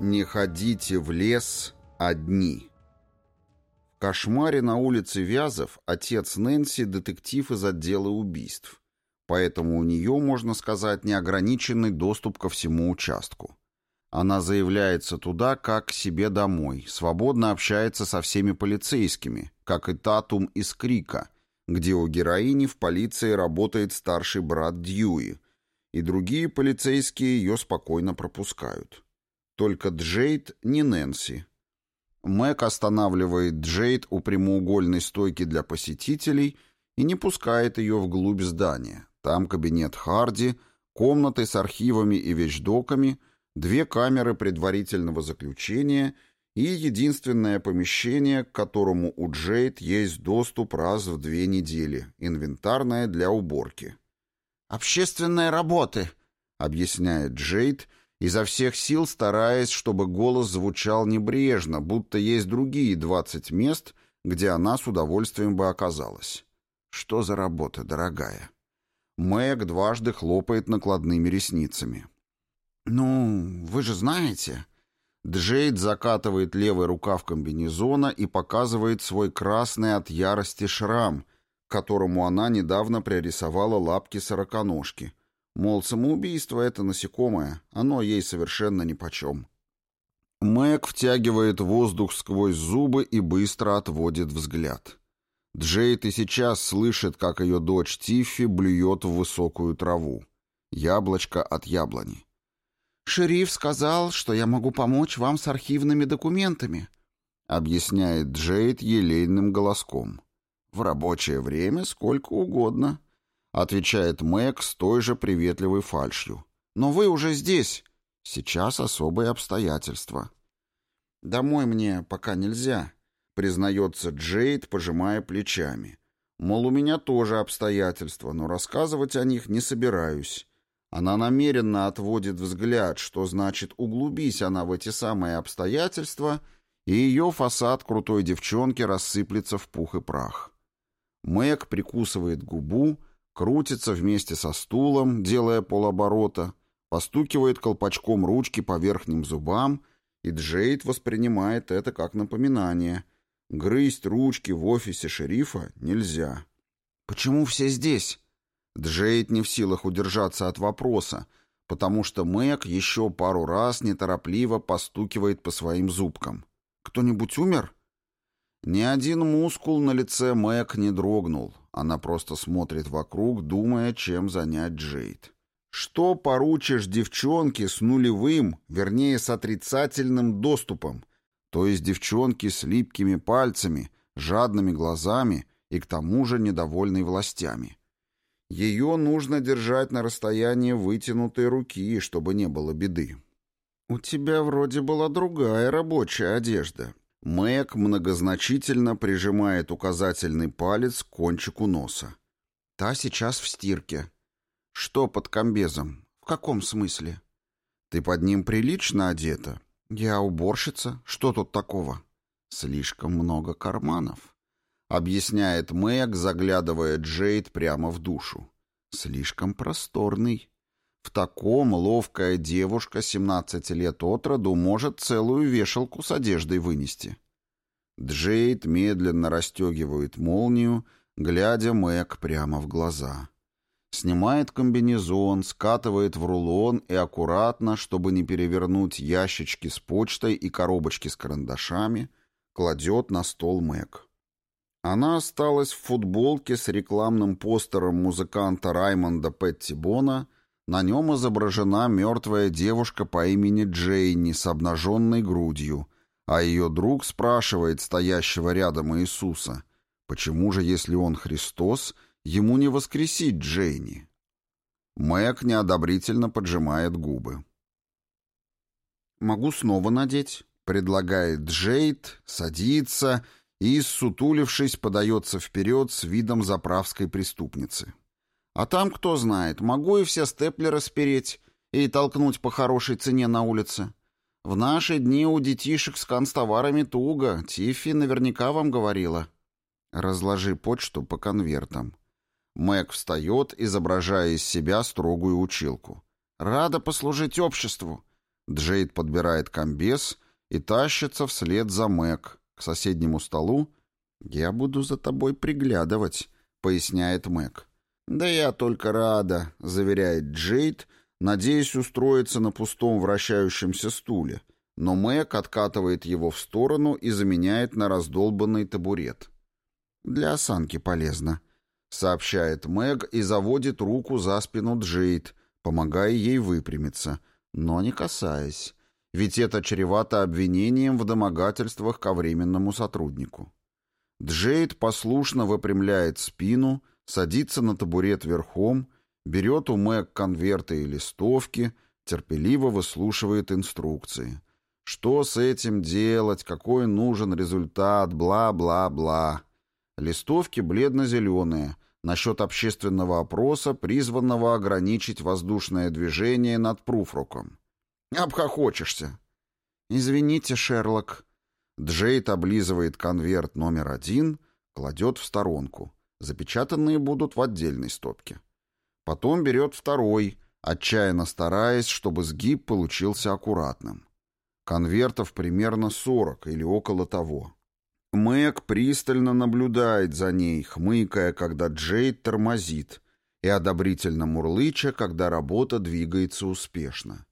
Не ходите в лес одни. В кошмаре на улице Вязов отец Нэнси – детектив из отдела убийств. Поэтому у нее, можно сказать, неограниченный доступ ко всему участку. Она заявляется туда, как к себе домой, свободно общается со всеми полицейскими, как и Татум из Крика, где у героини в полиции работает старший брат Дьюи, и другие полицейские ее спокойно пропускают. Только Джейд не Нэнси. Мэг останавливает Джейд у прямоугольной стойки для посетителей и не пускает ее вглубь здания. Там кабинет Харди, комнаты с архивами и вещдоками, две камеры предварительного заключения и единственное помещение, к которому у Джейд есть доступ раз в две недели, инвентарное для уборки. «Общественные работы», — объясняет Джейд, изо всех сил стараясь, чтобы голос звучал небрежно, будто есть другие двадцать мест, где она с удовольствием бы оказалась. Что за работа, дорогая? Мэг дважды хлопает накладными ресницами. «Ну, вы же знаете...» Джейд закатывает левый рукав комбинезона и показывает свой красный от ярости шрам, которому она недавно пририсовала лапки сороконожки, Мол, самоубийство — это насекомое, оно ей совершенно нипочем. Мэг втягивает воздух сквозь зубы и быстро отводит взгляд. Джейд и сейчас слышит, как ее дочь Тиффи блюет в высокую траву. Яблочко от яблони. «Шериф сказал, что я могу помочь вам с архивными документами», объясняет Джейд елейным голоском. «В рабочее время сколько угодно», Отвечает Мэг с той же приветливой фальшью. «Но вы уже здесь. Сейчас особые обстоятельства». «Домой мне пока нельзя», — признается Джейд, пожимая плечами. «Мол, у меня тоже обстоятельства, но рассказывать о них не собираюсь». Она намеренно отводит взгляд, что значит углубись она в эти самые обстоятельства, и ее фасад крутой девчонки рассыплется в пух и прах. Мэг прикусывает губу, крутится вместе со стулом, делая полоборота, постукивает колпачком ручки по верхним зубам, и Джейд воспринимает это как напоминание. Грызть ручки в офисе шерифа нельзя. «Почему все здесь?» Джейд не в силах удержаться от вопроса, потому что Мэг еще пару раз неторопливо постукивает по своим зубкам. «Кто-нибудь умер?» Ни один мускул на лице Мэг не дрогнул. Она просто смотрит вокруг, думая, чем занять Джейд. Что поручишь девчонке с нулевым, вернее, с отрицательным доступом? То есть девчонке с липкими пальцами, жадными глазами и к тому же недовольной властями. Ее нужно держать на расстоянии вытянутой руки, чтобы не было беды. «У тебя вроде была другая рабочая одежда», Мэг многозначительно прижимает указательный палец к кончику носа. Та сейчас в стирке. Что под комбезом? В каком смысле? Ты под ним прилично одета? Я уборщица. Что тут такого? Слишком много карманов. Объясняет Мэг, заглядывая Джейд прямо в душу. Слишком просторный. В таком ловкая девушка 17 лет от роду может целую вешалку с одеждой вынести. Джейд медленно расстегивает молнию, глядя Мэг прямо в глаза. Снимает комбинезон, скатывает в рулон и аккуратно, чтобы не перевернуть ящички с почтой и коробочки с карандашами, кладет на стол Мэг. Она осталась в футболке с рекламным постером музыканта Раймонда Петтибона на нем изображена мертвая девушка по имени Джейни с обнаженной грудью, а ее друг спрашивает стоящего рядом Иисуса, почему же, если он Христос, ему не воскресить Джейни? Мэг неодобрительно поджимает губы. «Могу снова надеть», — предлагает Джейд, садится и, сутулившись, подается вперед с видом заправской преступницы. А там, кто знает, могу и все степлеры спереть и толкнуть по хорошей цене на улице. В наши дни у детишек с канцтоварами туго, Тиффи наверняка вам говорила. Разложи почту по конвертам. Мэг встает, изображая из себя строгую училку. Рада послужить обществу. Джейд подбирает комбез и тащится вслед за Мэг к соседнему столу. «Я буду за тобой приглядывать», — поясняет Мэг. «Да я только рада», — заверяет Джейд, надеясь устроиться на пустом вращающемся стуле, но Мэг откатывает его в сторону и заменяет на раздолбанный табурет. «Для осанки полезно», — сообщает Мэг и заводит руку за спину Джейд, помогая ей выпрямиться, но не касаясь, ведь это чревато обвинением в домогательствах ко временному сотруднику. Джейд послушно выпрямляет спину, садится на табурет верхом, берет у Мэг конверты и листовки, терпеливо выслушивает инструкции. Что с этим делать, какой нужен результат, бла-бла-бла. Листовки бледно-зеленые, насчет общественного опроса, призванного ограничить воздушное движение над Пруфруком. Обхохочешься. «Извините, Шерлок». Джейд облизывает конверт номер один, кладет в сторонку. Запечатанные будут в отдельной стопке. Потом берет второй, отчаянно стараясь, чтобы сгиб получился аккуратным. Конвертов примерно 40 или около того. Мэг пристально наблюдает за ней, хмыкая, когда Джейд тормозит, и одобрительно мурлыча, когда работа двигается успешно.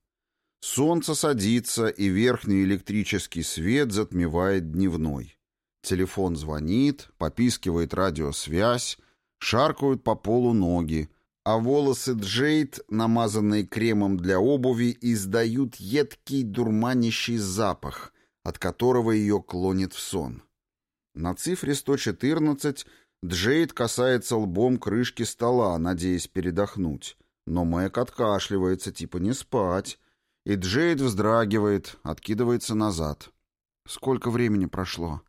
Солнце садится, и верхний электрический свет затмевает дневной. Телефон звонит, попискивает радиосвязь, шаркают по полу ноги, а волосы Джейд, намазанные кремом для обуви, издают едкий дурманящий запах, от которого ее клонит в сон. На цифре 114 Джейд касается лбом крышки стола, надеясь передохнуть, но Мэг откашливается, типа не спать, и Джейд вздрагивает, откидывается назад. Сколько времени прошло?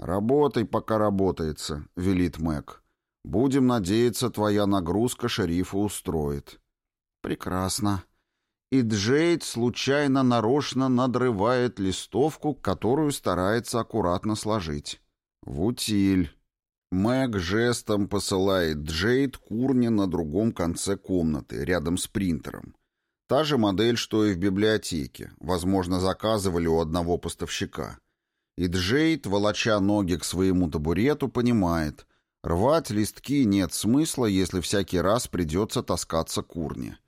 «Работай, пока работается», — велит Мэг. «Будем надеяться, твоя нагрузка шерифа устроит». «Прекрасно». И Джейд случайно нарочно надрывает листовку, которую старается аккуратно сложить. «В утиль». Мэг жестом посылает Джейд курни на другом конце комнаты, рядом с принтером. Та же модель, что и в библиотеке. Возможно, заказывали у одного поставщика. И Джейд, волоча ноги к своему табурету, понимает, рвать листки нет смысла, если всякий раз придется таскаться курни.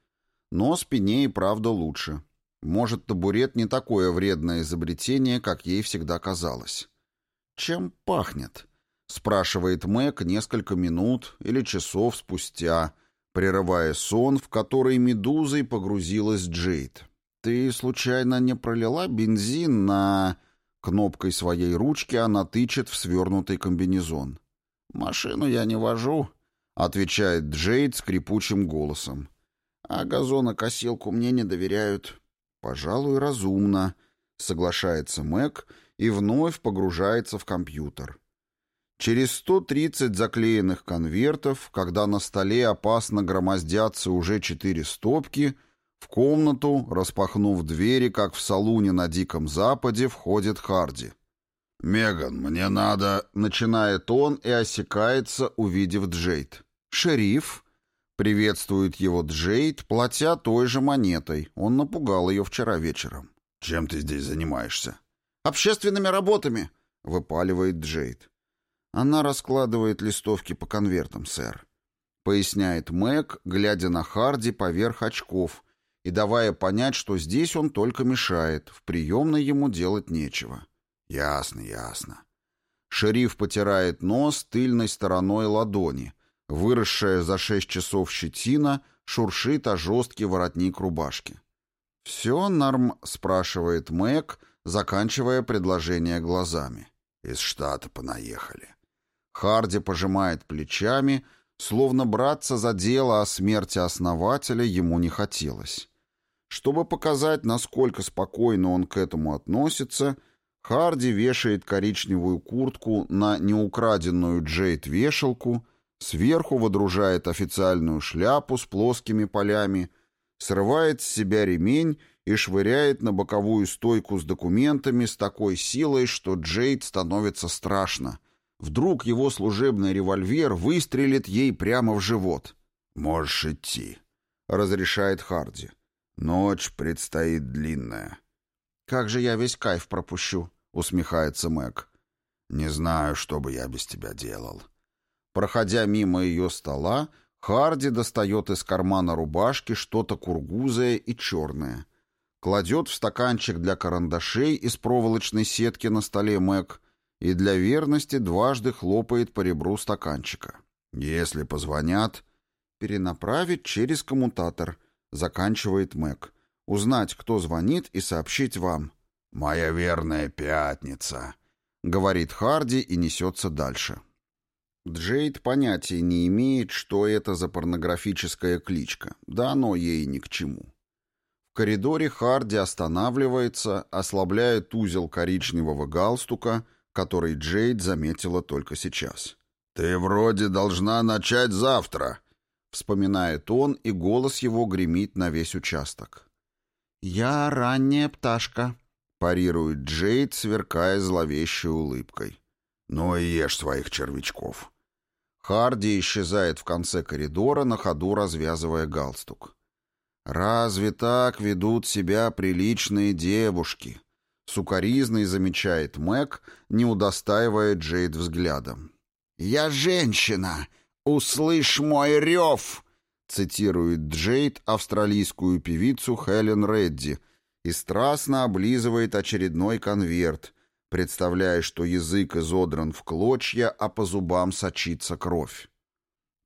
Но спине и правда лучше. Может, табурет не такое вредное изобретение, как ей всегда казалось. «Чем пахнет?» — спрашивает Мэг несколько минут или часов спустя, прерывая сон, в который медузой погрузилась Джейд. «Ты случайно не пролила бензин на...» Кнопкой своей ручки она тычет в свернутый комбинезон. «Машину я не вожу», — отвечает Джейд скрипучим голосом. «А газонокосилку мне не доверяют». «Пожалуй, разумно», — соглашается Мэг и вновь погружается в компьютер. Через 130 заклеенных конвертов, когда на столе опасно громоздятся уже четыре стопки — в комнату, распахнув двери, как в салуне на Диком Западе, входит Харди. «Меган, мне надо...» — начинает он и осекается, увидев Джейд. «Шериф?» — приветствует его Джейд, платя той же монетой. Он напугал ее вчера вечером. «Чем ты здесь занимаешься?» «Общественными работами!» — выпаливает Джейд. Она раскладывает листовки по конвертам, сэр. Поясняет Мэг, глядя на Харди поверх очков — и давая понять, что здесь он только мешает, в приемной ему делать нечего. Ясно, ясно. Шериф потирает нос тыльной стороной ладони. Выросшая за шесть часов щетина шуршит о жесткий воротник рубашки. «Все норм?» — спрашивает Мэг, заканчивая предложение глазами. «Из штата понаехали». Харди пожимает плечами, словно браться за дело о смерти основателя ему не хотелось. Чтобы показать, насколько спокойно он к этому относится, Харди вешает коричневую куртку на неукраденную Джейд вешалку, сверху водружает официальную шляпу с плоскими полями, срывает с себя ремень и швыряет на боковую стойку с документами с такой силой, что Джейд становится страшно. Вдруг его служебный револьвер выстрелит ей прямо в живот. «Можешь идти», — разрешает Харди. Ночь предстоит длинная. «Как же я весь кайф пропущу?» — усмехается Мэг. «Не знаю, что бы я без тебя делал». Проходя мимо ее стола, Харди достает из кармана рубашки что-то кургузое и черное. Кладет в стаканчик для карандашей из проволочной сетки на столе Мэг и для верности дважды хлопает по ребру стаканчика. «Если позвонят...» «Перенаправить через коммутатор», — заканчивает Мэг. «Узнать, кто звонит, и сообщить вам». «Моя верная пятница», — говорит Харди и несется дальше. Джейд понятия не имеет, что это за порнографическая кличка. Да оно ей ни к чему. В коридоре Харди останавливается, ослабляет узел коричневого галстука, который Джейд заметила только сейчас. «Ты вроде должна начать завтра», — вспоминает он, и голос его гремит на весь участок. «Я ранняя пташка», — парирует Джейд, сверкая зловещей улыбкой. «Ну и ешь своих червячков». Харди исчезает в конце коридора, на ходу развязывая галстук. «Разве так ведут себя приличные девушки?» Сукаризный замечает Мэг, не удостаивая Джейд взглядом. «Я женщина! Услышь мой рев!» цитирует Джейд австралийскую певицу Хелен Редди и страстно облизывает очередной конверт, представляя, что язык изодран в клочья, а по зубам сочится кровь.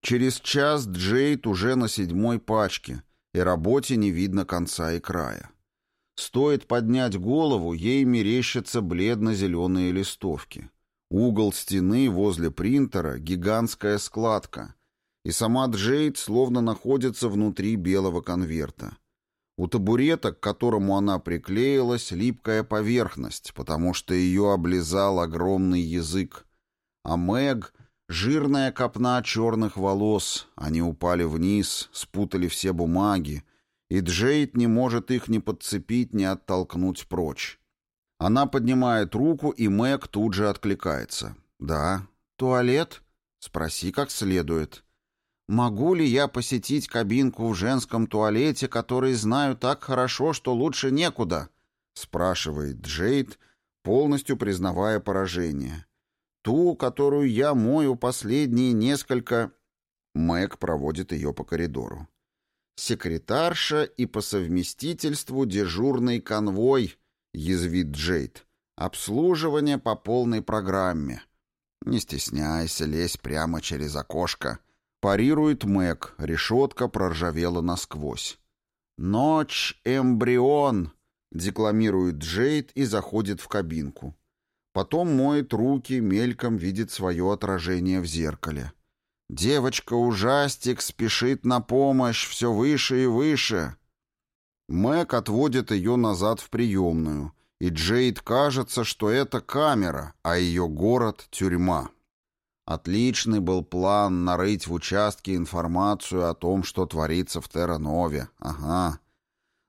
Через час Джейд уже на седьмой пачке, и работе не видно конца и края. Стоит поднять голову, ей мерещатся бледно-зеленые листовки. Угол стены возле принтера — гигантская складка, и сама Джейд словно находится внутри белого конверта. У табурета, к которому она приклеилась, липкая поверхность, потому что ее облизал огромный язык. А Мэг — жирная копна черных волос, они упали вниз, спутали все бумаги, и Джейд не может их ни подцепить, ни оттолкнуть прочь. Она поднимает руку, и Мэг тут же откликается. «Да, туалет? Спроси как следует». Могу ли я посетить кабинку в женском туалете, который знаю так хорошо, что лучше некуда? спрашивает Джейд, полностью признавая поражение. Ту, которую я мою последние несколько... Мэг проводит ее по коридору. Секретарша и по совместительству дежурный конвой, язвит Джейд. Обслуживание по полной программе. Не стесняйся, лезь прямо через окошко. Парирует Мэг, решетка проржавела насквозь. «Ночь, эмбрион!» — декламирует Джейд и заходит в кабинку. Потом моет руки, мельком видит свое отражение в зеркале. Девочка-ужастик спешит на помощь все выше и выше. Мэг отводит ее назад в приемную, и Джейд кажется, что это камера, а ее город — тюрьма. Отличный был план нарыть в участке информацию о том, что творится в Терранове. Ага.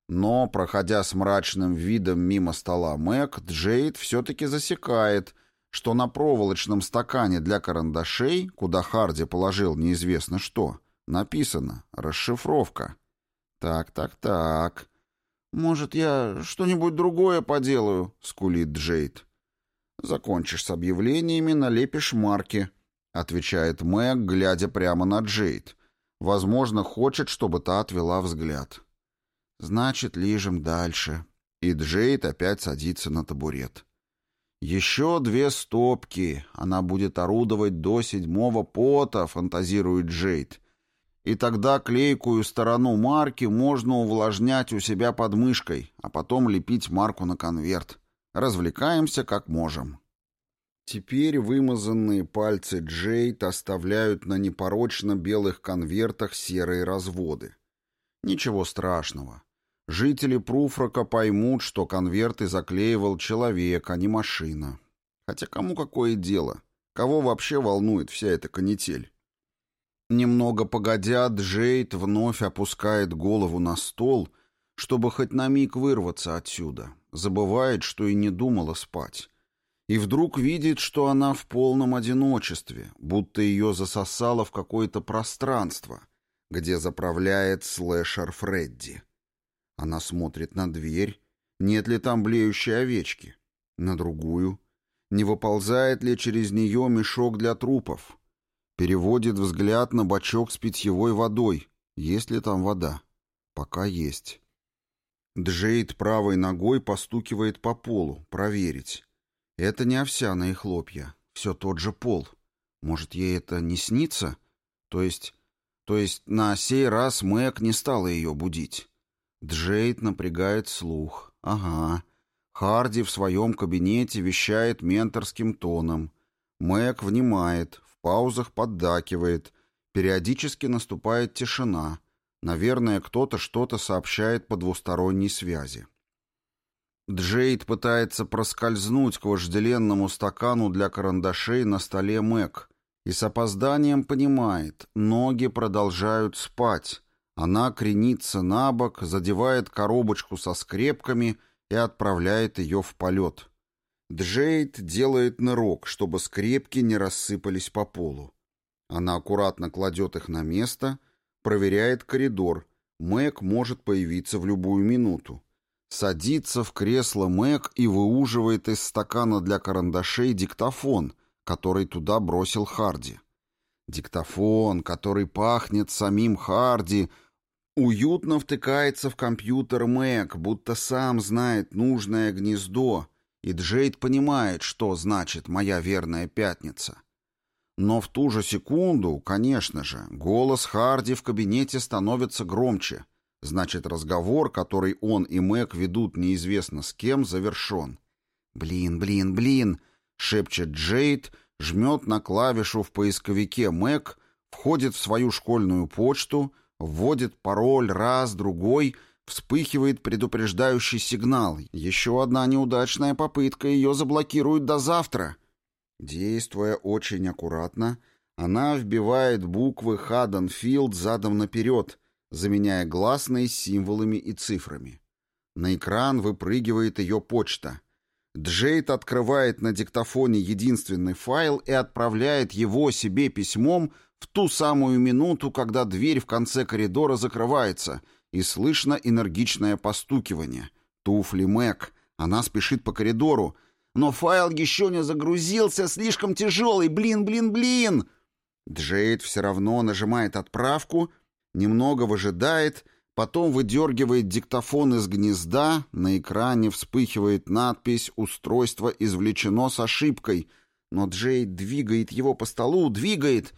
Но, проходя с мрачным видом мимо стола Мэг, Джейд все-таки засекает, что на проволочном стакане для карандашей, куда Харди положил неизвестно что, написано «Расшифровка». «Так, так, так. Может, я что-нибудь другое поделаю?» — скулит Джейд. «Закончишь с объявлениями, налепишь марки», отвечает Мэг, глядя прямо на Джейд. Возможно, хочет, чтобы та отвела взгляд. Значит, лижем дальше. И Джейд опять садится на табурет. Еще две стопки. Она будет орудовать до седьмого пота, фантазирует Джейд. И тогда клейкую сторону марки можно увлажнять у себя под мышкой, а потом лепить марку на конверт. Развлекаемся как можем. Теперь вымазанные пальцы Джейд оставляют на непорочно белых конвертах серые разводы. Ничего страшного. Жители Пруфрака поймут, что конверты заклеивал человек, а не машина. Хотя кому какое дело? Кого вообще волнует вся эта канитель? Немного погодя, Джейд вновь опускает голову на стол, чтобы хоть на миг вырваться отсюда. Забывает, что и не думала спать и вдруг видит, что она в полном одиночестве, будто ее засосало в какое-то пространство, где заправляет слэшер Фредди. Она смотрит на дверь. Нет ли там блеющей овечки? На другую. Не выползает ли через нее мешок для трупов? Переводит взгляд на бачок с питьевой водой. Есть ли там вода? Пока есть. Джейд правой ногой постукивает по полу, проверить. Это не овсяные хлопья, все тот же пол. Может, ей это не снится? То есть... То есть на сей раз Мэг не стала ее будить. Джейд напрягает слух. Ага. Харди в своем кабинете вещает менторским тоном. Мэг внимает, паузах поддакивает. Периодически наступает тишина. Наверное, кто-то что-то сообщает по двусторонней связи. Джейд пытается проскользнуть к вожделенному стакану для карандашей на столе Мэг и с опозданием понимает, ноги продолжают спать. Она кренится на бок, задевает коробочку со скрепками и отправляет ее в полет. Джейд делает нырок, чтобы скрепки не рассыпались по полу. Она аккуратно кладет их на место, проверяет коридор. Мэг может появиться в любую минуту. Садится в кресло Мэг и выуживает из стакана для карандашей диктофон, который туда бросил Харди. Диктофон, который пахнет самим Харди, уютно втыкается в компьютер Мэг, будто сам знает нужное гнездо, и Джейд понимает, что значит «моя верная пятница». Но в ту же секунду, конечно же, голос Харди в кабинете становится громче — Значит, разговор, который он и Мэг ведут неизвестно с кем, завершен. «Блин, блин, блин!» — шепчет Джейд, жмет на клавишу в поисковике Мэг, входит в свою школьную почту, вводит пароль раз, другой, вспыхивает предупреждающий сигнал. Еще одна неудачная попытка, ее заблокируют до завтра. Действуя очень аккуратно, она вбивает буквы Хадденфилд задом наперед — заменяя гласные символами и цифрами. На экран выпрыгивает ее почта. Джейд открывает на диктофоне единственный файл и отправляет его себе письмом в ту самую минуту, когда дверь в конце коридора закрывается, и слышно энергичное постукивание. Туфли Мэг. Она спешит по коридору. Но файл еще не загрузился, слишком тяжелый. Блин, блин, блин! Джейд все равно нажимает отправку — немного выжидает, потом выдергивает диктофон из гнезда, на экране вспыхивает надпись «Устройство извлечено с ошибкой», но Джей двигает его по столу, двигает.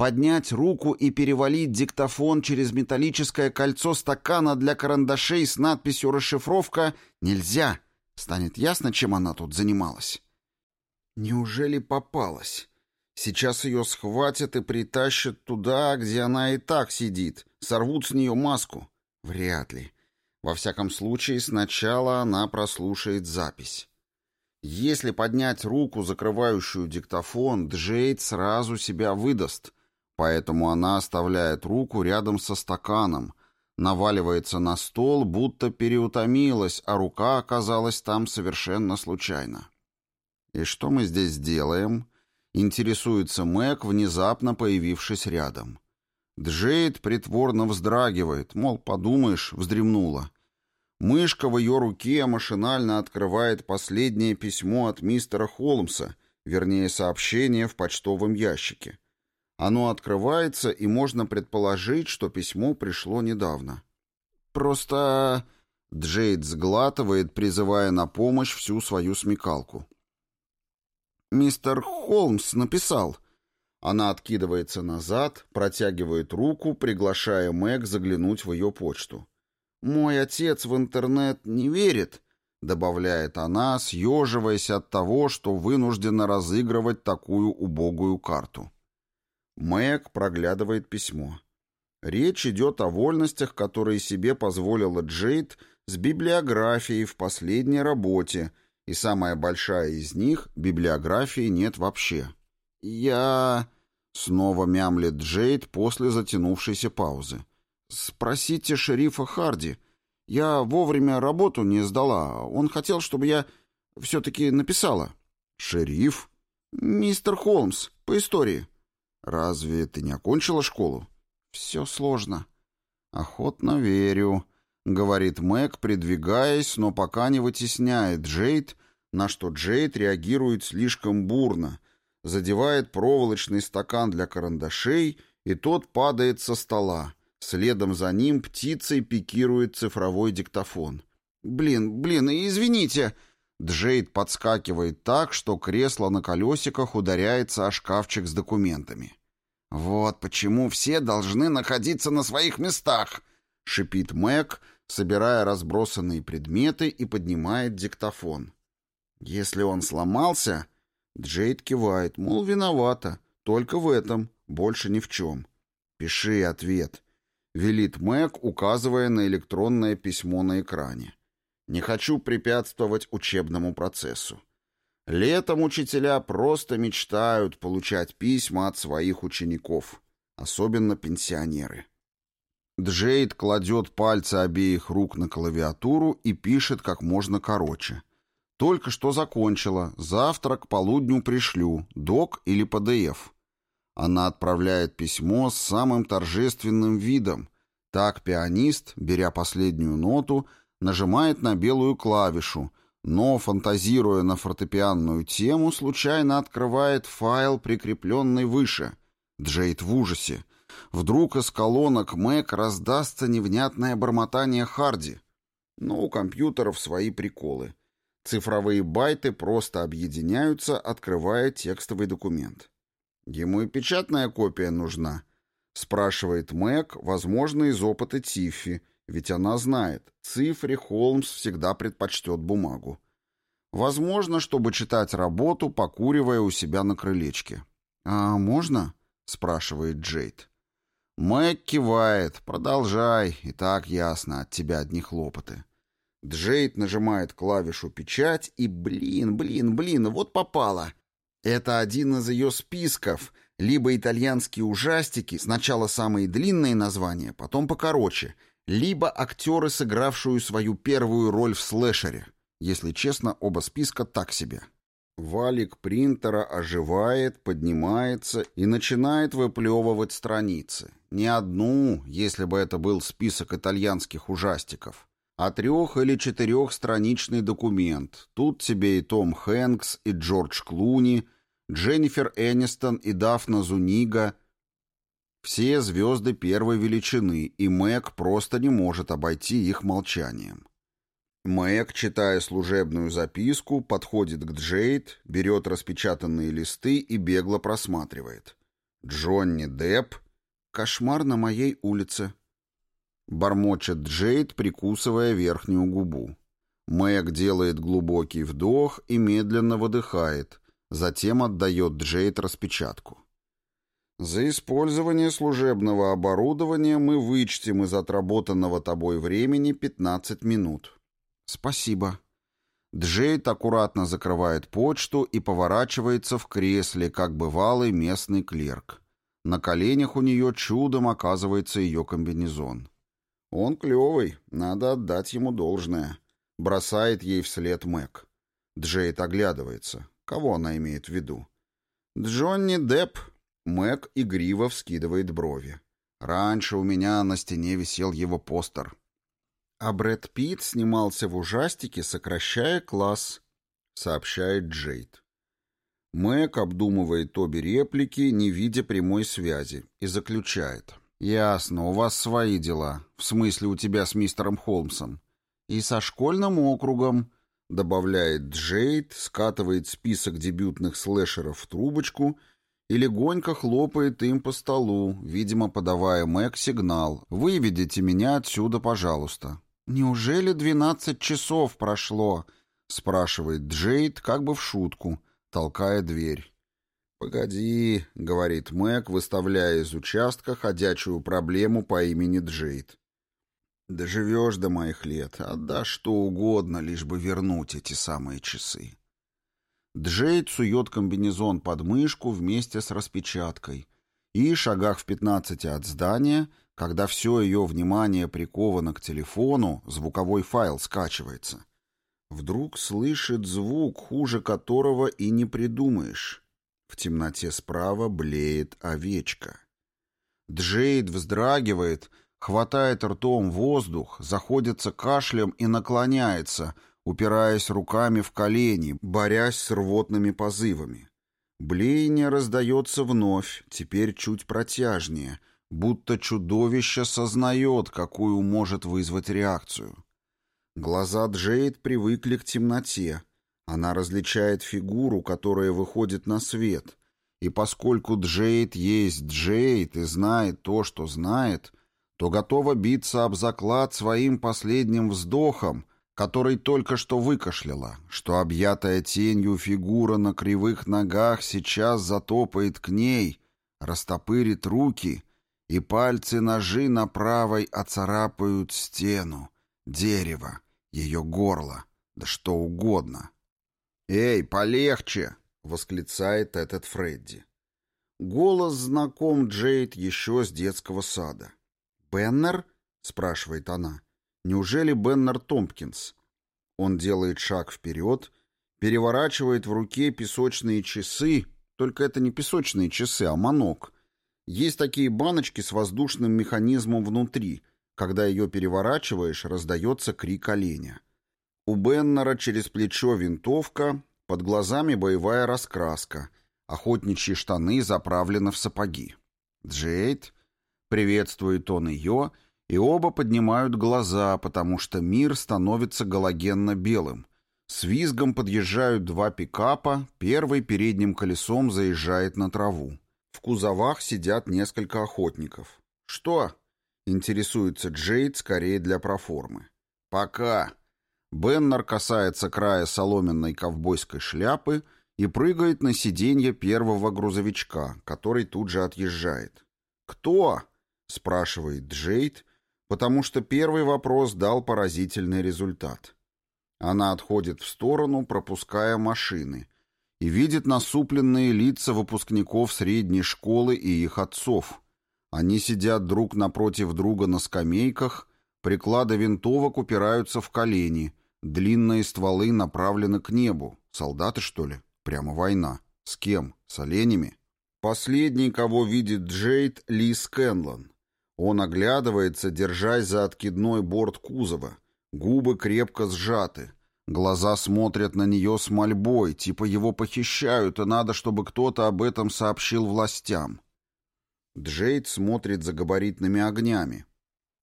Поднять руку и перевалить диктофон через металлическое кольцо стакана для карандашей с надписью «Расшифровка» нельзя. Станет ясно, чем она тут занималась. Неужели попалась? Сейчас ее схватят и притащат туда, где она и так сидит, сорвут с нее маску. Вряд ли. Во всяком случае, сначала она прослушает запись. Если поднять руку, закрывающую диктофон, Джейд сразу себя выдаст, поэтому она оставляет руку рядом со стаканом, наваливается на стол, будто переутомилась, а рука оказалась там совершенно случайно. «И что мы здесь делаем?» Интересуется Мэг, внезапно появившись рядом. Джейд притворно вздрагивает, мол, подумаешь, вздремнула. Мышка в ее руке машинально открывает последнее письмо от мистера Холмса, вернее, сообщение в почтовом ящике. Оно открывается, и можно предположить, что письмо пришло недавно. Просто... Джейд сглатывает, призывая на помощь всю свою смекалку. «Мистер Холмс написал». Она откидывается назад, протягивает руку, приглашая Мэг заглянуть в ее почту. «Мой отец в интернет не верит», — добавляет она, съеживаясь от того, что вынуждена разыгрывать такую убогую карту. Мэг проглядывает письмо. Речь идет о вольностях, которые себе позволила Джейд с библиографией в последней работе — и самая большая из них — библиографии нет вообще. «Я...» — снова мямлет Джейд после затянувшейся паузы. «Спросите шерифа Харди. Я вовремя работу не сдала. Он хотел, чтобы я все-таки написала». «Шериф?» «Мистер Холмс, по истории». «Разве ты не окончила школу?» «Все сложно». «Охотно верю». — говорит Мэг, придвигаясь, но пока не вытесняет Джейд, на что Джейд реагирует слишком бурно, задевает проволочный стакан для карандашей, и тот падает со стола. Следом за ним птицей пикирует цифровой диктофон. «Блин, блин, извините!» Джейд подскакивает так, что кресло на колесиках ударяется о шкафчик с документами. «Вот почему все должны находиться на своих местах!» — шипит Мэг, собирая разбросанные предметы и поднимает диктофон. «Если он сломался...» Джейд кивает, мол, виновата. Только в этом, больше ни в чем. «Пиши ответ», — велит Мэг, указывая на электронное письмо на экране. «Не хочу препятствовать учебному процессу. Летом учителя просто мечтают получать письма от своих учеников, особенно пенсионеры». Джейд кладет пальцы обеих рук на клавиатуру и пишет как можно короче. «Только что закончила. Завтра к полудню пришлю. Док или ПДФ». Она отправляет письмо с самым торжественным видом. Так пианист, беря последнюю ноту, нажимает на белую клавишу, но, фантазируя на фортепианную тему, случайно открывает файл, прикрепленный выше. Джейд в ужасе. Вдруг из колонок Мэг раздастся невнятное бормотание Харди. Но у компьютеров свои приколы. Цифровые байты просто объединяются, открывая текстовый документ. Ему и печатная копия нужна, спрашивает Мэг, возможно, из опыта Тиффи, ведь она знает, цифре Холмс всегда предпочтет бумагу. Возможно, чтобы читать работу, покуривая у себя на крылечке. «А можно?» — спрашивает Джейд. Мэг кивает. «Продолжай, и так ясно, от тебя одни хлопоты». Джейд нажимает клавишу «Печать» и, блин, блин, блин, вот попало. Это один из ее списков, либо итальянские ужастики, сначала самые длинные названия, потом покороче, либо актеры, сыгравшую свою первую роль в слэшере. Если честно, оба списка так себе. Валик принтера оживает, поднимается и начинает выплевывать страницы. Не одну, если бы это был список итальянских ужастиков, а трех- или четырехстраничный документ. Тут тебе и Том Хэнкс, и Джордж Клуни, Дженнифер Энистон и Дафна Зунига. Все звезды первой величины, и Мэг просто не может обойти их молчанием. Мэг, читая служебную записку, подходит к Джейд, берет распечатанные листы и бегло просматривает. «Джонни Депп? Кошмар на моей улице». Бормочет Джейд, прикусывая верхнюю губу. Мэг делает глубокий вдох и медленно выдыхает, затем отдает Джейд распечатку. «За использование служебного оборудования мы вычтем из отработанного тобой времени 15 минут». «Спасибо». Джейд аккуратно закрывает почту и поворачивается в кресле, как бывалый местный клерк. На коленях у нее чудом оказывается ее комбинезон. «Он клевый, надо отдать ему должное», — бросает ей вслед Мэг. Джейд оглядывается. Кого она имеет в виду? «Джонни Депп», — Мэг игриво вскидывает брови. «Раньше у меня на стене висел его постер». А Брэд Питт снимался в ужастике, сокращая класс, сообщает Джейд. Мэг обдумывает обе реплики, не видя прямой связи, и заключает. «Ясно, у вас свои дела. В смысле, у тебя с мистером Холмсом. И со школьным округом», — добавляет Джейд, скатывает список дебютных слэшеров в трубочку и легонько хлопает им по столу, видимо, подавая Мэг сигнал «Выведите меня отсюда, пожалуйста». «Неужели двенадцать часов прошло?» — спрашивает Джейд, как бы в шутку, толкая дверь. «Погоди», — говорит Мэг, выставляя из участка ходячую проблему по имени Джейд. «Доживешь до моих лет, отдашь что угодно, лишь бы вернуть эти самые часы». Джейд сует комбинезон под мышку вместе с распечаткой и, шагах в пятнадцати от здания, когда все ее внимание приковано к телефону, звуковой файл скачивается. Вдруг слышит звук, хуже которого и не придумаешь. В темноте справа блеет овечка. Джейд вздрагивает, хватает ртом воздух, заходится кашлем и наклоняется, упираясь руками в колени, борясь с рвотными позывами. Блеяние раздается вновь, теперь чуть протяжнее, будто чудовище сознает, какую может вызвать реакцию. Глаза Джейд привыкли к темноте. Она различает фигуру, которая выходит на свет. И поскольку Джейд есть Джейд и знает то, что знает, то готова биться об заклад своим последним вздохом, который только что выкашляла, что объятая тенью фигура на кривых ногах сейчас затопает к ней, растопырит руки, и пальцы ножи на правой оцарапают стену, дерево, ее горло, да что угодно. «Эй, полегче!» — восклицает этот Фредди. Голос знаком Джейд еще с детского сада. «Беннер?» — спрашивает она. «Неужели Беннер Томпкинс?» Он делает шаг вперед, переворачивает в руке песочные часы, только это не песочные часы, а манок. Есть такие баночки с воздушным механизмом внутри, когда ее переворачиваешь, раздается крик оленя. У Беннера через плечо винтовка, под глазами боевая раскраска, охотничьи штаны заправлены в сапоги. «Джейд?» Приветствует он ее, и оба поднимают глаза, потому что мир становится галогенно-белым. С визгом подъезжают два пикапа, первый передним колесом заезжает на траву. В кузовах сидят несколько охотников. «Что?» Интересуется Джейд скорее для проформы. «Пока». Беннер касается края соломенной ковбойской шляпы и прыгает на сиденье первого грузовичка, который тут же отъезжает. «Кто?» — спрашивает Джейд, потому что первый вопрос дал поразительный результат. Она отходит в сторону, пропуская машины, и видит насупленные лица выпускников средней школы и их отцов — они сидят друг напротив друга на скамейках, приклады винтовок упираются в колени, длинные стволы направлены к небу. Солдаты, что ли? Прямо война. С кем? С оленями? Последний, кого видит Джейд, Ли Скэнлон. Он оглядывается, держась за откидной борт кузова. Губы крепко сжаты. Глаза смотрят на нее с мольбой, типа его похищают, и надо, чтобы кто-то об этом сообщил властям. Джейд смотрит за габаритными огнями.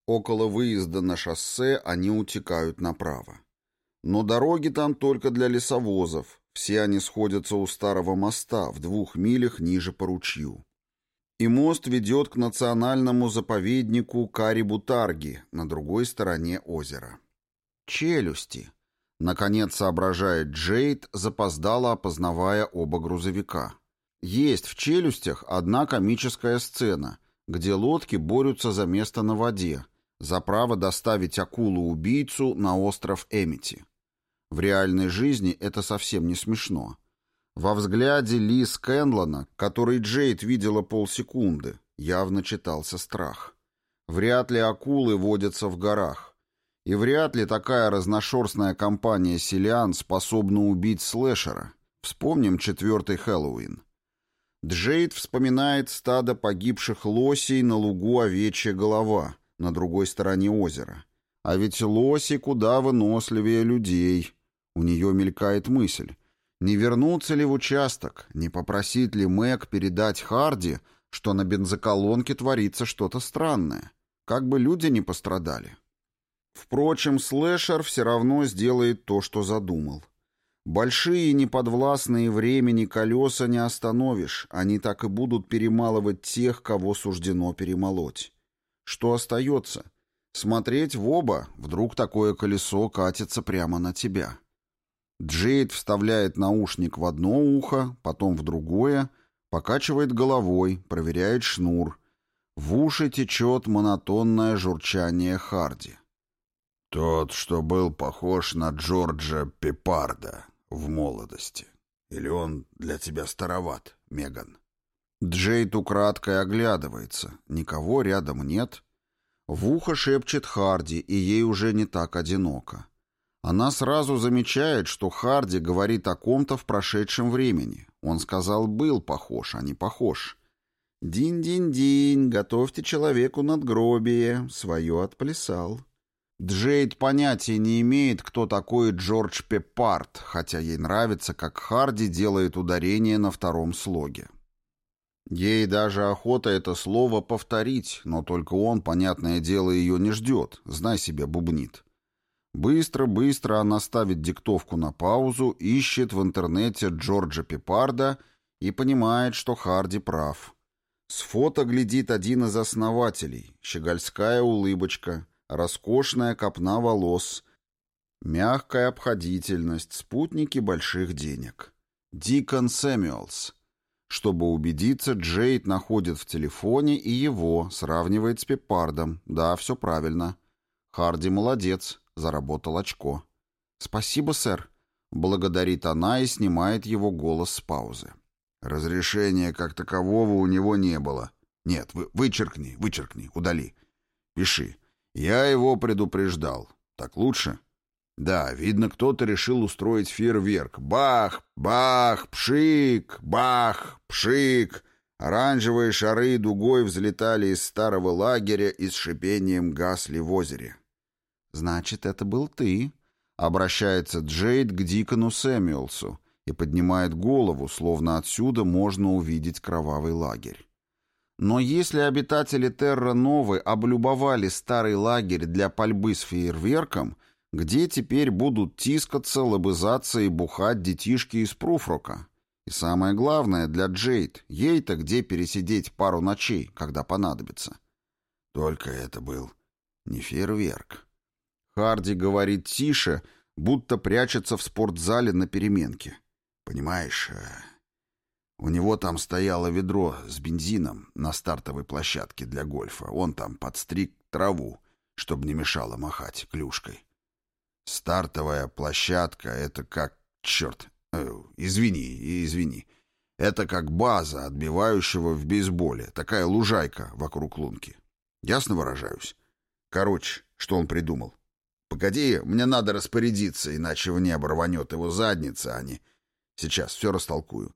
Около выезда на шоссе они утекают направо. Но дороги там только для лесовозов. Все они сходятся у старого моста в двух милях ниже по ручью. И мост ведет к национальному заповеднику Карибутарги на другой стороне озера. Челюсти. Наконец соображает Джейд, запоздало опознавая оба грузовика. Есть в «Челюстях» одна комическая сцена, где лодки борются за место на воде, за право доставить акулу-убийцу на остров Эмити. В реальной жизни это совсем не смешно. Во взгляде Ли Скэнлона, который Джейд видела полсекунды, явно читался страх. Вряд ли акулы водятся в горах. И вряд ли такая разношерстная компания селян способна убить слэшера. Вспомним четвертый Хэллоуин. Джейд вспоминает стадо погибших лосей на лугу овечья голова, на другой стороне озера. А ведь лоси куда выносливее людей. У нее мелькает мысль. Не вернуться ли в участок, не попросить ли Мэг передать Харди, что на бензоколонке творится что-то странное? Как бы люди не пострадали. Впрочем, слэшер все равно сделает то, что задумал. Большие неподвластные времени колеса не остановишь, они так и будут перемалывать тех, кого суждено перемолоть. Что остается? Смотреть в оба, вдруг такое колесо катится прямо на тебя. Джейд вставляет наушник в одно ухо, потом в другое, покачивает головой, проверяет шнур. В уши течет монотонное журчание Харди. «Тот, что был похож на Джорджа Пепарда», в молодости. Или он для тебя староват, Меган?» Джейд украдкой оглядывается. Никого рядом нет. В ухо шепчет Харди, и ей уже не так одиноко. Она сразу замечает, что Харди говорит о ком-то в прошедшем времени. Он сказал «был похож», а не «похож». «Динь-динь-динь, готовьте человеку надгробие», свое отплясал. Джейд понятия не имеет, кто такой Джордж Пеппарт, хотя ей нравится, как Харди делает ударение на втором слоге. Ей даже охота это слово повторить, но только он, понятное дело, ее не ждет, знай себе, бубнит. Быстро-быстро она ставит диктовку на паузу, ищет в интернете Джорджа Пепарда и понимает, что Харди прав. С фото глядит один из основателей, щегольская улыбочка — роскошная копна волос, мягкая обходительность, спутники больших денег. Дикон Сэмюэлс. Чтобы убедиться, Джейд находит в телефоне и его, сравнивает с Пепардом. Да, все правильно. Харди молодец, заработал очко. «Спасибо, сэр», — благодарит она и снимает его голос с паузы. Разрешения как такового у него не было. Нет, вы, вычеркни, вычеркни, удали. Пиши. Я его предупреждал. Так лучше? Да, видно, кто-то решил устроить фейерверк. Бах, бах, пшик, бах, пшик. Оранжевые шары дугой взлетали из старого лагеря и с шипением гасли в озере. «Значит, это был ты», — обращается Джейд к Дикону Сэмюэлсу и поднимает голову, словно отсюда можно увидеть кровавый лагерь. Но если обитатели Терра-Новы облюбовали старый лагерь для пальбы с фейерверком, где теперь будут тискаться, лобызаться и бухать детишки из Пруфрока? И самое главное для Джейд, ей-то где пересидеть пару ночей, когда понадобится. Только это был не фейерверк. Харди говорит тише, будто прячется в спортзале на переменке. Понимаешь, э, у него там стояло ведро с бензином на стартовой площадке для гольфа. Он там подстриг траву, чтобы не мешало махать клюшкой. Стартовая площадка — это как... Черт, э, извини, извини. Это как база, отбивающего в бейсболе. Такая лужайка вокруг лунки. Ясно выражаюсь? Короче, что он придумал? Погоди, мне надо распорядиться, иначе в небо рванет его задница, а не... Сейчас все растолкую.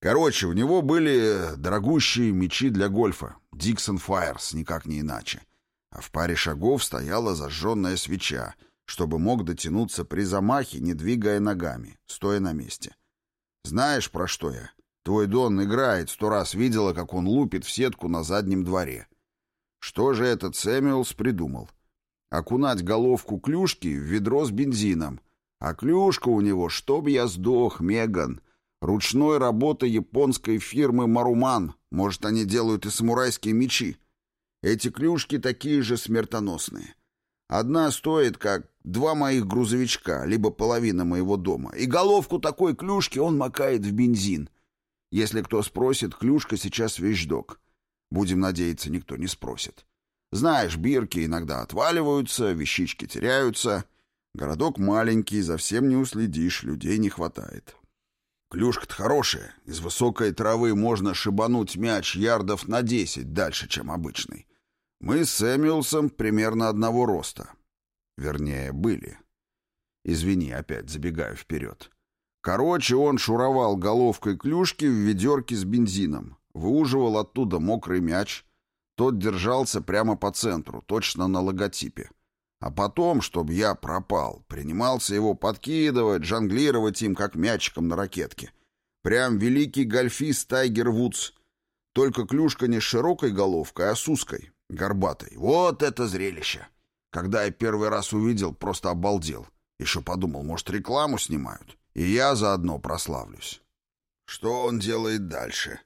Короче, у него были дорогущие мечи для гольфа. Диксон Файерс, никак не иначе. А в паре шагов стояла зажженная свеча, чтобы мог дотянуться при замахе, не двигая ногами, стоя на месте. Знаешь, про что я? Твой Дон играет, сто раз видела, как он лупит в сетку на заднем дворе. Что же этот Сэмюэлс придумал? Окунать головку клюшки в ведро с бензином. А клюшка у него, чтоб я сдох, Меган — Ручной работы японской фирмы «Маруман». Может, они делают и самурайские мечи. Эти клюшки такие же смертоносные. Одна стоит, как два моих грузовичка, либо половина моего дома. И головку такой клюшки он макает в бензин. Если кто спросит, клюшка сейчас вещдок. Будем надеяться, никто не спросит. Знаешь, бирки иногда отваливаются, вещички теряются. Городок маленький, за всем не уследишь, людей не хватает. Клюшка-то хорошая. Из высокой травы можно шибануть мяч ярдов на десять дальше, чем обычный. Мы с Сэмюэлсом примерно одного роста. Вернее, были. Извини, опять забегаю вперед. Короче, он шуровал головкой клюшки в ведерке с бензином, выуживал оттуда мокрый мяч. Тот держался прямо по центру, точно на логотипе. А потом, чтобы я пропал, принимался его подкидывать, жонглировать им, как мячиком на ракетке. Прям великий гольфист Тайгер Вудс. Только клюшка не с широкой головкой, а с узкой, горбатой. Вот это зрелище! Когда я первый раз увидел, просто обалдел. Еще подумал, может, рекламу снимают. И я заодно прославлюсь. Что он делает дальше?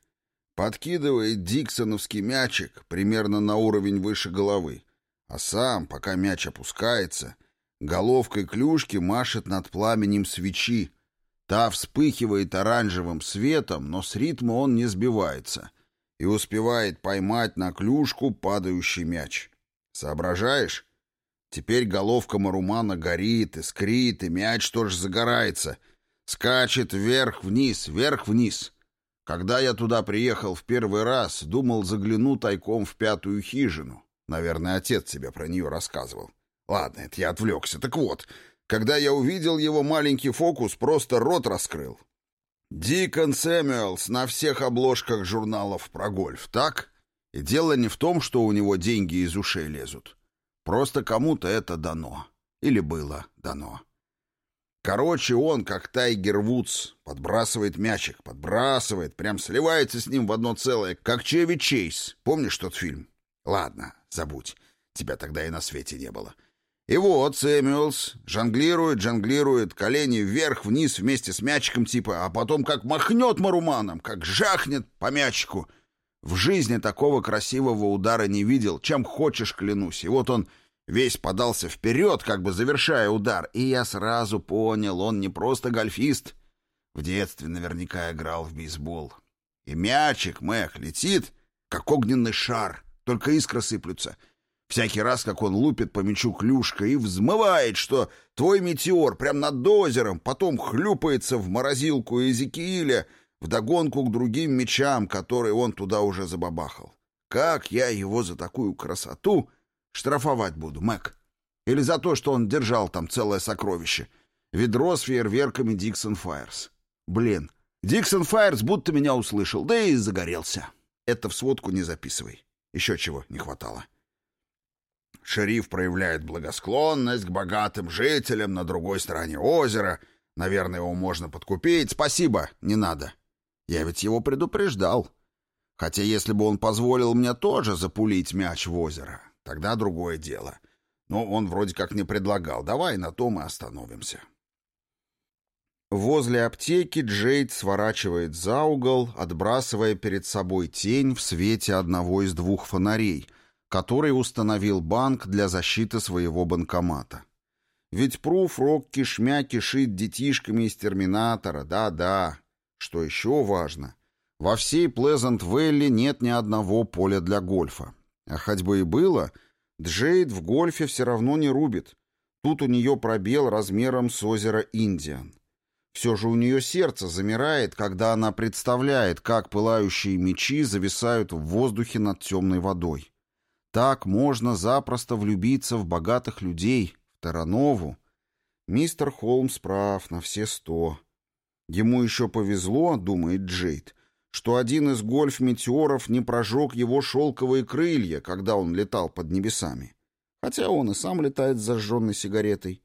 Подкидывает диксоновский мячик примерно на уровень выше головы. А сам, пока мяч опускается, головкой клюшки машет над пламенем свечи. Та вспыхивает оранжевым светом, но с ритма он не сбивается и успевает поймать на клюшку падающий мяч. Соображаешь? Теперь головка Марумана горит, искрит, и мяч тоже загорается. Скачет вверх-вниз, вверх-вниз. Когда я туда приехал в первый раз, думал, загляну тайком в пятую хижину. Наверное, отец тебе про нее рассказывал. Ладно, это я отвлекся. Так вот, когда я увидел его маленький фокус, просто рот раскрыл. Дикон Сэмюэлс на всех обложках журналов про гольф, так? И дело не в том, что у него деньги из ушей лезут. Просто кому-то это дано. Или было дано. Короче, он, как Тайгер Вудс, подбрасывает мячик, подбрасывает, прям сливается с ним в одно целое, как Чеви Чейз. Помнишь тот фильм? Ладно, забудь. Тебя тогда и на свете не было. И вот Сэмюэлс жонглирует, жонглирует, колени вверх-вниз вместе с мячиком типа, а потом как махнет маруманом, как жахнет по мячику. В жизни такого красивого удара не видел, чем хочешь клянусь. И вот он весь подался вперед, как бы завершая удар, и я сразу понял, он не просто гольфист. В детстве наверняка играл в бейсбол. И мячик, мэх, летит, как огненный шар, только искры сыплются. Всякий раз, как он лупит по мячу клюшкой и взмывает, что твой метеор прям над озером, потом хлюпается в морозилку Эзекииля вдогонку к другим мечам, которые он туда уже забабахал. Как я его за такую красоту штрафовать буду, Мэг? Или за то, что он держал там целое сокровище? Ведро с фейерверками Диксон Файерс. Блин, Диксон Файерс будто меня услышал, да и загорелся. Это в сводку не записывай. Еще чего не хватало. Шериф проявляет благосклонность к богатым жителям на другой стороне озера. Наверное, его можно подкупить. Спасибо, не надо. Я ведь его предупреждал. Хотя если бы он позволил мне тоже запулить мяч в озеро, тогда другое дело. Но он вроде как не предлагал. Давай на том и остановимся. Возле аптеки Джейд сворачивает за угол, отбрасывая перед собой тень в свете одного из двух фонарей, который установил банк для защиты своего банкомата. Ведь Пруф Рок кишмя кишит детишками из Терминатора, да-да. Что еще важно, во всей Плезант-Вэлли нет ни одного поля для гольфа. А хоть бы и было, Джейд в гольфе все равно не рубит. Тут у нее пробел размером с озера Индиан. Все же у нее сердце замирает, когда она представляет, как пылающие мечи зависают в воздухе над темной водой. Так можно запросто влюбиться в богатых людей, в Таранову. Мистер Холмс прав на все сто. Ему еще повезло, думает Джейд, что один из гольф-метеоров не прожег его шелковые крылья, когда он летал под небесами. Хотя он и сам летает с зажженной сигаретой.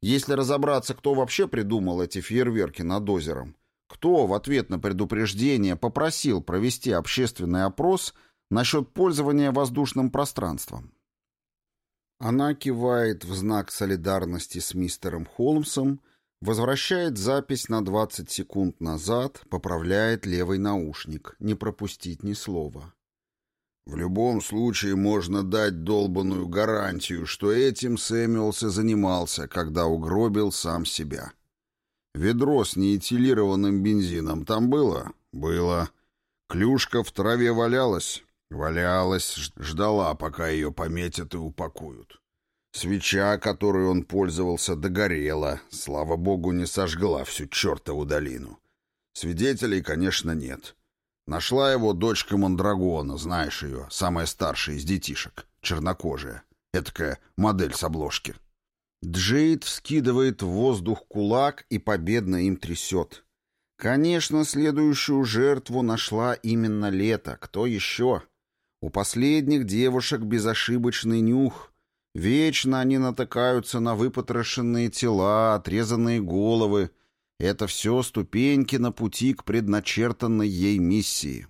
Если разобраться, кто вообще придумал эти фейерверки над озером, кто в ответ на предупреждение попросил провести общественный опрос насчет пользования воздушным пространством. Она кивает в знак солидарности с мистером Холмсом, возвращает запись на 20 секунд назад, поправляет левый наушник, не пропустить ни слова. В любом случае можно дать долбанную гарантию, что этим Сэмюэлс и занимался, когда угробил сам себя. Ведро с неэтилированным бензином там было? Было. Клюшка в траве валялась? Валялась, ждала, пока ее пометят и упакуют. Свеча, которой он пользовался, догорела, слава богу, не сожгла всю чертову долину. Свидетелей, конечно, нет. Нашла его дочка Мандрагона, знаешь ее, самая старшая из детишек, чернокожая. Этакая модель с обложки. Джейд вскидывает в воздух кулак и победно им трясет. Конечно, следующую жертву нашла именно Лето. Кто еще? У последних девушек безошибочный нюх. Вечно они натыкаются на выпотрошенные тела, отрезанные головы, это все ступеньки на пути к предначертанной ей миссии.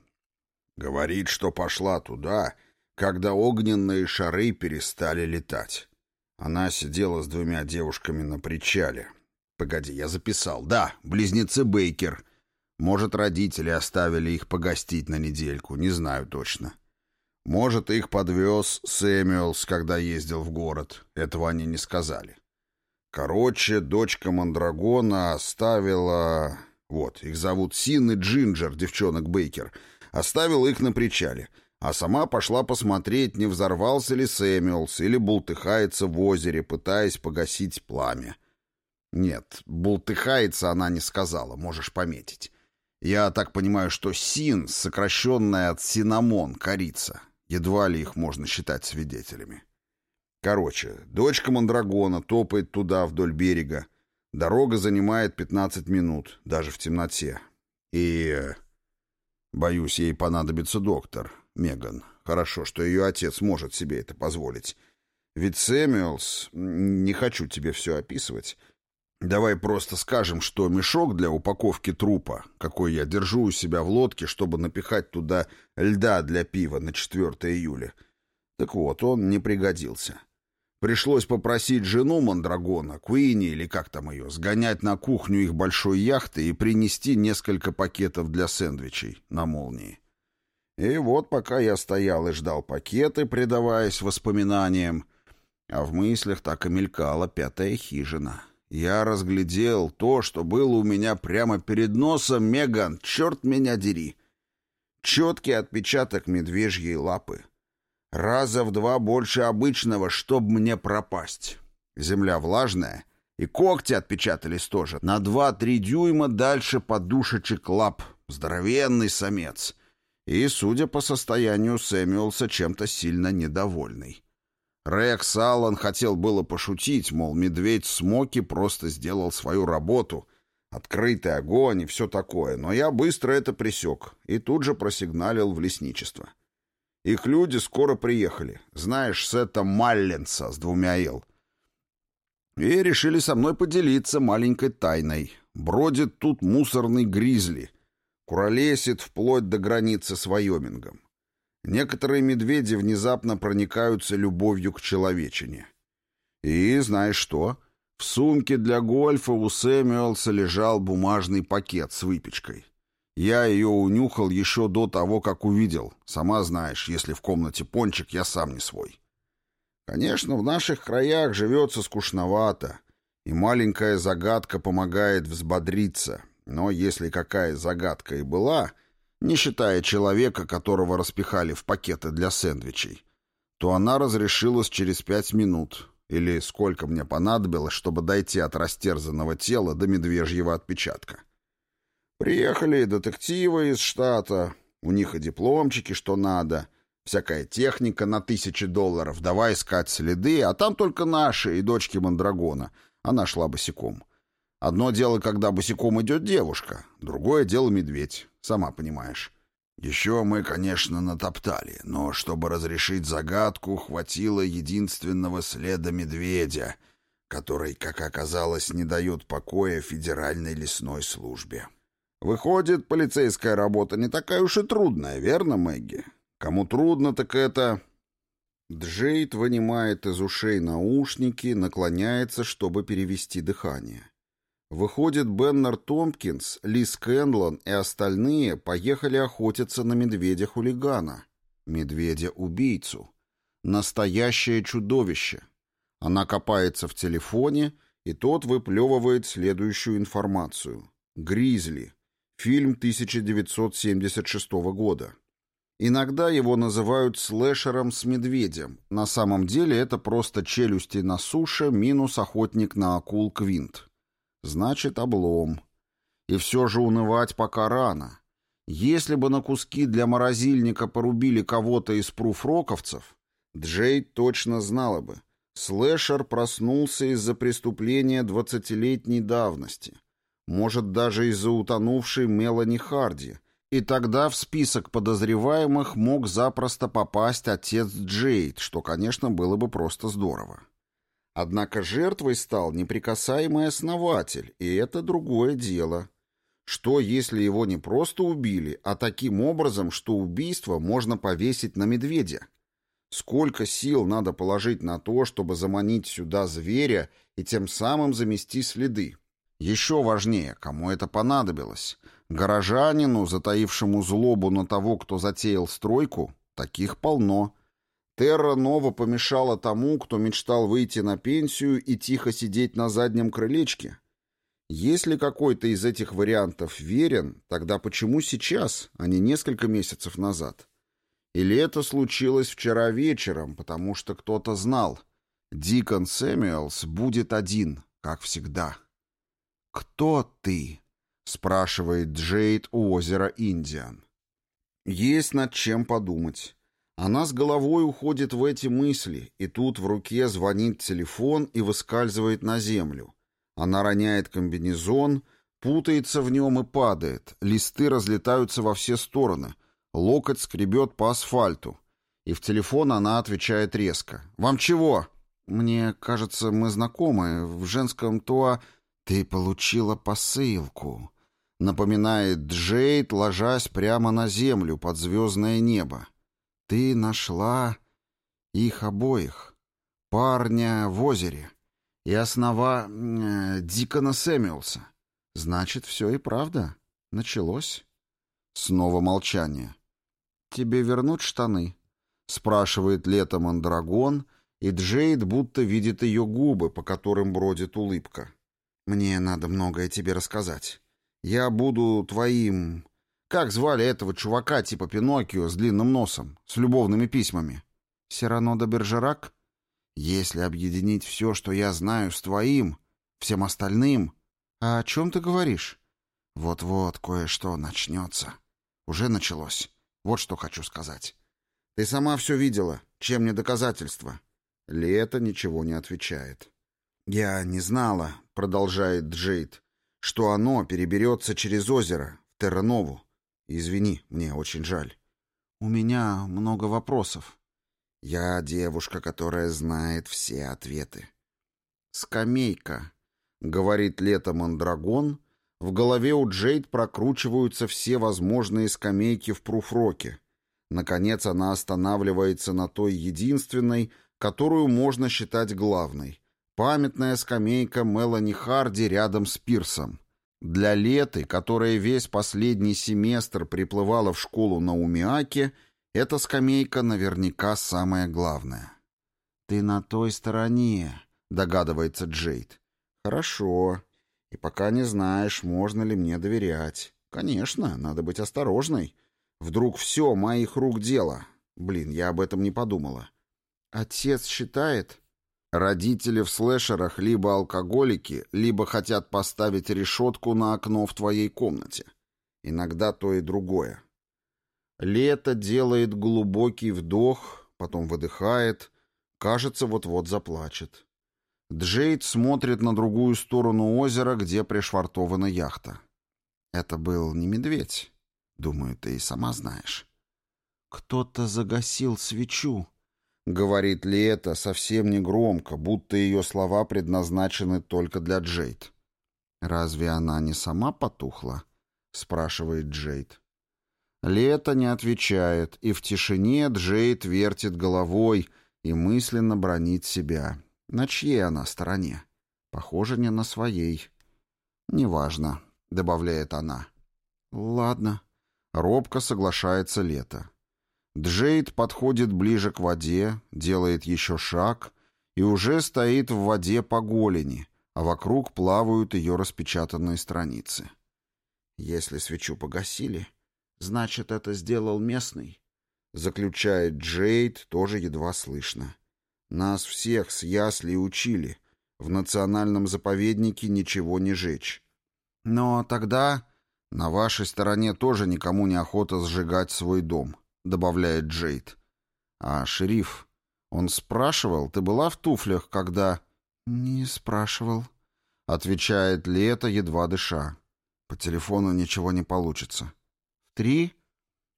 Говорит, что пошла туда, когда огненные шары перестали летать. Она сидела с двумя девушками на причале. Погоди, я записал. Да, близнецы Бейкер. Может, родители оставили их погостить на недельку, не знаю точно. Может, их подвез Сэмюэлс, когда ездил в город. Этого они не сказали. Короче, дочка Мандрагона оставила... Вот, их зовут Син и Джинджер, девчонок Бейкер. Оставила их на причале, а сама пошла посмотреть, не взорвался ли Сэмюэлс или бултыхается в озере, пытаясь погасить пламя. Нет, бултыхается она не сказала, можешь пометить. Я так понимаю, что Син, сокращенная от Синамон, корица. Едва ли их можно считать свидетелями. Короче, дочка Мандрагона топает туда, вдоль берега. Дорога занимает 15 минут, даже в темноте. И... Боюсь, ей понадобится доктор, Меган. Хорошо, что ее отец может себе это позволить. Ведь Сэмюэлс... Не хочу тебе все описывать. Давай просто скажем, что мешок для упаковки трупа, какой я держу у себя в лодке, чтобы напихать туда льда для пива на 4 июля. Так вот, он не пригодился. Пришлось попросить жену Мандрагона, Куини или как там ее, сгонять на кухню их большой яхты и принести несколько пакетов для сэндвичей на молнии. И вот пока я стоял и ждал пакеты, предаваясь воспоминаниям, а в мыслях так и мелькала пятая хижина. Я разглядел то, что было у меня прямо перед носом, Меган, черт меня дери. Четкий отпечаток медвежьей лапы. Раза в два больше обычного, чтоб мне пропасть. Земля влажная, и когти отпечатались тоже. На два-три дюйма дальше подушечек лап. Здоровенный самец. И, судя по состоянию Сэмюэлса, чем-то сильно недовольный. Рекс Аллан хотел было пошутить, мол, медведь Смоки просто сделал свою работу, открытый огонь и все такое, но я быстро это пресек и тут же просигналил в лесничество. Их люди скоро приехали. Знаешь, с это Малленца с двумя «Л». И решили со мной поделиться маленькой тайной. Бродит тут мусорный гризли. Куролесит вплоть до границы с Вайомингом. Некоторые медведи внезапно проникаются любовью к человечине. И знаешь что? В сумке для гольфа у Сэмюэлса лежал бумажный пакет с выпечкой. Я ее унюхал еще до того, как увидел. Сама знаешь, если в комнате пончик, я сам не свой. Конечно, в наших краях живется скучновато, и маленькая загадка помогает взбодриться. Но если какая загадка и была, не считая человека, которого распихали в пакеты для сэндвичей, то она разрешилась через пять минут, или сколько мне понадобилось, чтобы дойти от растерзанного тела до медвежьего отпечатка. Приехали детективы из штата, у них и дипломчики, что надо, всякая техника на тысячи долларов, давай искать следы, а там только наши и дочки Мандрагона. Она шла босиком. Одно дело, когда босиком идет девушка, другое дело медведь, сама понимаешь. Еще мы, конечно, натоптали, но чтобы разрешить загадку, хватило единственного следа медведя, который, как оказалось, не дает покоя Федеральной лесной службе. Выходит, полицейская работа не такая уж и трудная, верно, Мэгги? Кому трудно, так это... Джейд вынимает из ушей наушники, наклоняется, чтобы перевести дыхание. Выходит, Беннер Томпкинс, Лиз Кэнлон и остальные поехали охотиться на медведя-хулигана. Медведя-убийцу. Настоящее чудовище. Она копается в телефоне, и тот выплевывает следующую информацию. Гризли. Фильм 1976 года. Иногда его называют слэшером с медведем. На самом деле это просто челюсти на суше минус охотник на акул Квинт. Значит, облом. И все же унывать пока рано. Если бы на куски для морозильника порубили кого-то из пруфроковцев, Джейд точно знала бы. Слэшер проснулся из-за преступления двадцатилетней давности — может, даже из-за утонувшей Мелани Харди. И тогда в список подозреваемых мог запросто попасть отец Джейд, что, конечно, было бы просто здорово. Однако жертвой стал неприкасаемый основатель, и это другое дело. Что, если его не просто убили, а таким образом, что убийство можно повесить на медведя? Сколько сил надо положить на то, чтобы заманить сюда зверя и тем самым замести следы? Еще важнее, кому это понадобилось. Горожанину, затаившему злобу на того, кто затеял стройку, таких полно. Терра Нова помешала тому, кто мечтал выйти на пенсию и тихо сидеть на заднем крылечке. Если какой-то из этих вариантов верен, тогда почему сейчас, а не несколько месяцев назад? Или это случилось вчера вечером, потому что кто-то знал, Дикон Сэмюэлс будет один, как всегда. «Кто ты?» — спрашивает Джейд у озера Индиан. Есть над чем подумать. Она с головой уходит в эти мысли, и тут в руке звонит телефон и выскальзывает на землю. Она роняет комбинезон, Путается в нем и падает, листы разлетаются во все стороны, локоть скребет по асфальту. И в телефон она отвечает резко. «Вам чего?» «Мне кажется, мы знакомы. В женском туа...» «Ты получила посылку», — напоминает Джейд, ложась прямо на землю под звездное небо. «Ты нашла их обоих. Парня в озере и основа э, Дикона Сэмюэлса. Значит, все и правда. Началось». Снова молчание. «Тебе вернуть штаны?» — спрашивает Лето Мандрагон, и Джейд будто видит ее губы, по которым бродит улыбка. «Мне надо многое тебе рассказать. Я буду твоим... Как звали этого чувака типа Пиноккио с длинным носом, с любовными письмами? Сирано де Бержерак? Если объединить все, что я знаю, с твоим, всем остальным... А о чем ты говоришь? Вот-вот кое-что начнется. Уже началось. Вот что хочу сказать. Ты сама все видела. Чем не доказательство?» Лето ничего не отвечает. «Я не знала», — продолжает Джейд, — «что оно переберется через озеро, в Терранову. Извини, мне очень жаль. У меня много вопросов. Я девушка, которая знает все ответы». «Скамейка», — говорит Лето Мандрагон, — в голове у Джейд прокручиваются все возможные скамейки в пруфроке. Наконец она останавливается на той единственной, которую можно считать главной. Памятная скамейка Мелани Харди рядом с пирсом. Для Леты, которая весь последний семестр приплывала в школу на Умиаке, эта скамейка наверняка самая главная. «Ты на той стороне», — догадывается Джейд. «Хорошо. И пока не знаешь, можно ли мне доверять. Конечно, надо быть осторожной. Вдруг все моих рук дело. Блин, я об этом не подумала. Отец считает... Родители в слэшерах либо алкоголики, либо хотят поставить решетку на окно в твоей комнате. Иногда то и другое. Лето делает глубокий вдох, потом выдыхает, кажется, вот-вот заплачет. Джейд смотрит на другую сторону озера, где пришвартована яхта. Это был не медведь. Думаю, ты и сама знаешь. Кто-то загасил свечу, говорит Лето совсем не громко, будто ее слова предназначены только для Джейд. Разве она не сама потухла? спрашивает Джейд. Лето не отвечает, и в тишине Джейд вертит головой и мысленно бронит себя. На чьей она стороне? Похоже, не на своей. «Неважно», — добавляет она. «Ладно», Робко соглашается Лето. Джейд подходит ближе к воде, делает еще шаг и уже стоит в воде по голени, а вокруг плавают ее распечатанные страницы. «Если свечу погасили, значит, это сделал местный», — заключает Джейд, тоже едва слышно. «Нас всех с ясли учили. В национальном заповеднике ничего не жечь. Но тогда «На вашей стороне тоже никому не охота сжигать свой дом», — добавляет Джейд. «А шериф, он спрашивал, ты была в туфлях, когда...» «Не спрашивал», — отвечает Лето, едва дыша. «По телефону ничего не получится». «В три?»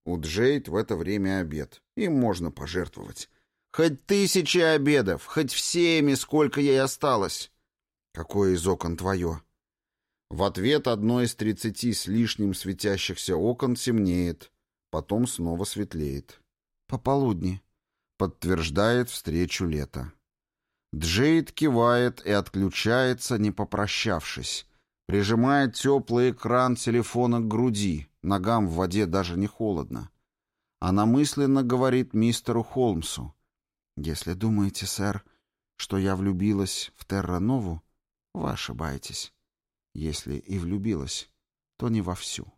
У Джейд в это время обед. Им можно пожертвовать. Хоть тысячи обедов, хоть всеми, сколько ей осталось. Какое из окон твое? В ответ одно из тридцати с лишним светящихся окон темнеет, потом снова светлеет. «Пополудни», — подтверждает встречу лета. Джейд кивает и отключается, не попрощавшись. Прижимает теплый экран телефона к груди, ногам в воде даже не холодно. Она мысленно говорит мистеру Холмсу. «Если думаете, сэр, что я влюбилась в Терра-Нову, вы ошибаетесь». Если и влюбилась, то не вовсю.